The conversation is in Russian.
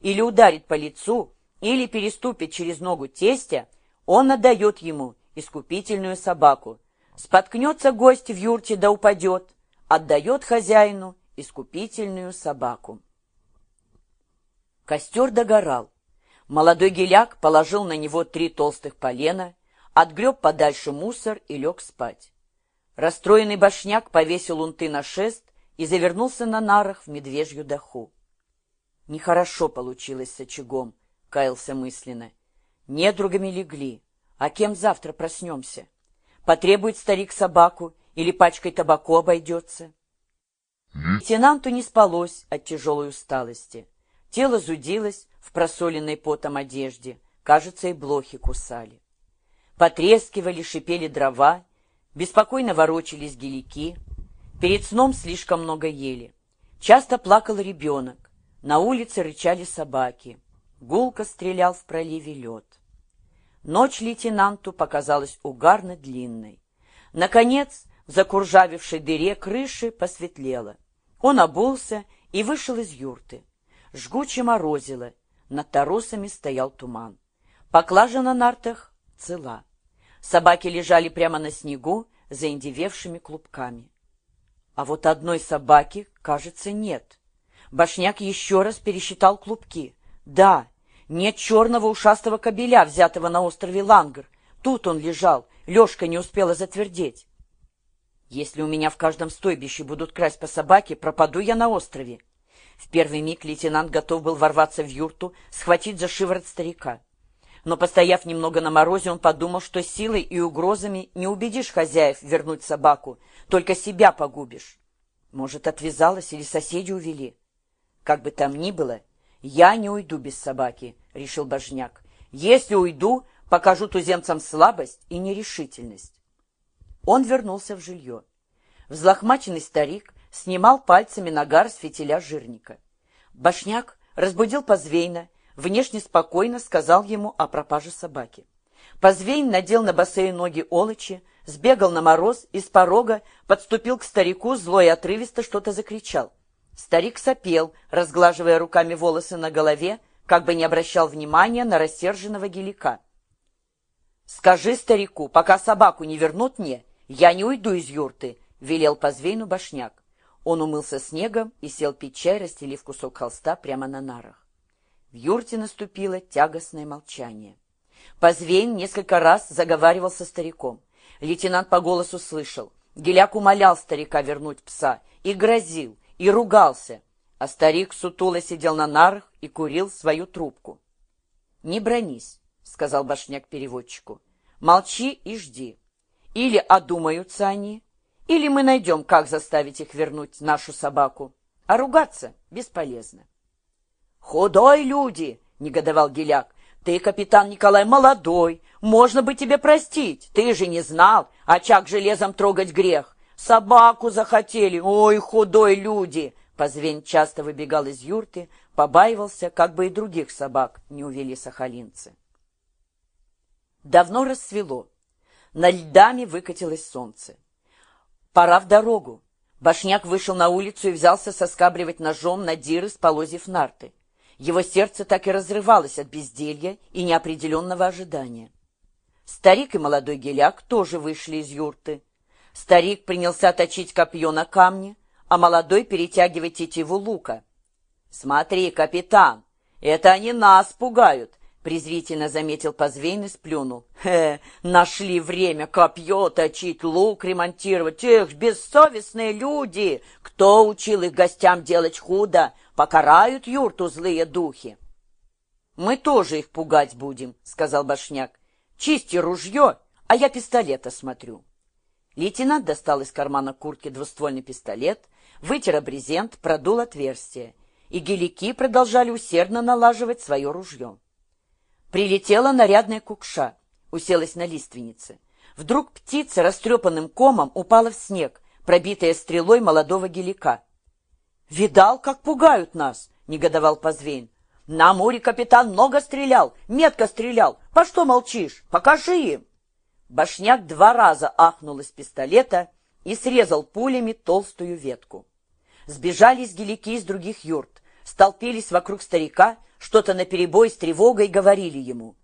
или ударит по лицу, или переступит через ногу тестя, он отдает ему искупительную собаку. Споткнется гость в юрте да упадет, отдает хозяину искупительную собаку. Костер догорал. Молодой геляк положил на него три толстых полена, отгреб подальше мусор и лег спать. Расстроенный башняк повесил унты на шест и завернулся на нарах в медвежью даху. Нехорошо получилось с очагом, каялся мысленно. Недругами легли, а кем завтра проснемся? Потребует старик собаку или пачкой табаку обойдется? Лейтенанту не спалось от тяжелой усталости. Тело зудилось в просоленной потом одежде. Кажется, и блохи кусали. Потрескивали, шипели дрова, беспокойно ворочались гелики. Перед сном слишком много ели. Часто плакал ребенок. На улице рычали собаки. Гулко стрелял в проливе лед. Ночь лейтенанту показалась угарно длинной. Наконец, в закуржавившей дыре крыши посветлело. Он обулся и вышел из юрты. Жгуче морозило, над торосами стоял туман. Поклажа на нартах цела. Собаки лежали прямо на снегу, заиндевевшими клубками. А вот одной собаки, кажется, нет. Башняк еще раз пересчитал клубки. Да, нет черного ушастого кобеля, взятого на острове Лангер. Тут он лежал, Лешка не успела затвердеть. Если у меня в каждом стойбище будут красть по собаке, пропаду я на острове. В первый миг лейтенант готов был ворваться в юрту, схватить за шиворот старика. Но, постояв немного на морозе, он подумал, что силой и угрозами не убедишь хозяев вернуть собаку, только себя погубишь. Может, отвязалась или соседи увели. Как бы там ни было, я не уйду без собаки, — решил Божняк. Если уйду, покажу туземцам слабость и нерешительность. Он вернулся в жилье. Взлохмаченный старик снимал пальцами нагар с фитиля жирника. Башняк разбудил Позвейна, внешне спокойно сказал ему о пропаже собаки. Позвейн надел на босые ноги олочи, сбегал на мороз и с порога подступил к старику, злой и отрывисто что-то закричал. Старик сопел, разглаживая руками волосы на голове, как бы не обращал внимания на рассерженного гелика. «Скажи старику, пока собаку не вернут мне, я не уйду из юрты», — велел Позвейну башняк. Он умылся снегом и сел пить чай, расстелив кусок холста прямо на нарах. В юрте наступило тягостное молчание. Позвейн несколько раз заговаривал со стариком. Лейтенант по голосу слышал. Геляк умолял старика вернуть пса и грозил, и ругался, а старик сутуло сидел на нарах и курил свою трубку. «Не бронись», — сказал башняк переводчику. «Молчи и жди. Или одумаются они, или мы найдем, как заставить их вернуть нашу собаку. А ругаться бесполезно. «Худой люди!» — негодовал Геляк. «Ты, капитан Николай, молодой. Можно бы тебе простить. Ты же не знал, очаг железом трогать грех. Собаку захотели. Ой, худой люди!» Позвень часто выбегал из юрты, побаивался, как бы и других собак не увели сахалинцы. Давно рассвело. На льдами выкатилось солнце. Пора в дорогу. Башняк вышел на улицу и взялся соскабливать ножом на диры с полозьев нарты. Его сердце так и разрывалось от безделья и неопределенного ожидания. Старик и молодой геляк тоже вышли из юрты. Старик принялся точить копье на камне, а молодой перетягивать тетиву лука. «Смотри, капитан, это они нас пугают. Презрительно заметил Позвейн и сплюнул. «Хе, нашли время копье точить, лук ремонтировать. Эх, бессовестные люди! Кто учил их гостям делать худо? Покарают юрту злые духи!» «Мы тоже их пугать будем», — сказал Башняк. «Чисти ружье, а я пистолет осмотрю». Лейтенант достал из кармана куртки двуствольный пистолет, вытер брезент, продул отверстие, и гелики продолжали усердно налаживать свое ружье. Прилетела нарядная кукша, уселась на лиственнице. Вдруг птица растрепанным комом упала в снег, пробитая стрелой молодого гелика. «Видал, как пугают нас!» — негодовал Позвейн. «На море капитан много стрелял, метко стрелял. По что молчишь? Покажи им!» Башняк два раза ахнул из пистолета и срезал пулями толстую ветку. Сбежались гелики из других юрт, столпились вокруг старика, что-то наперебой с тревогой говорили ему.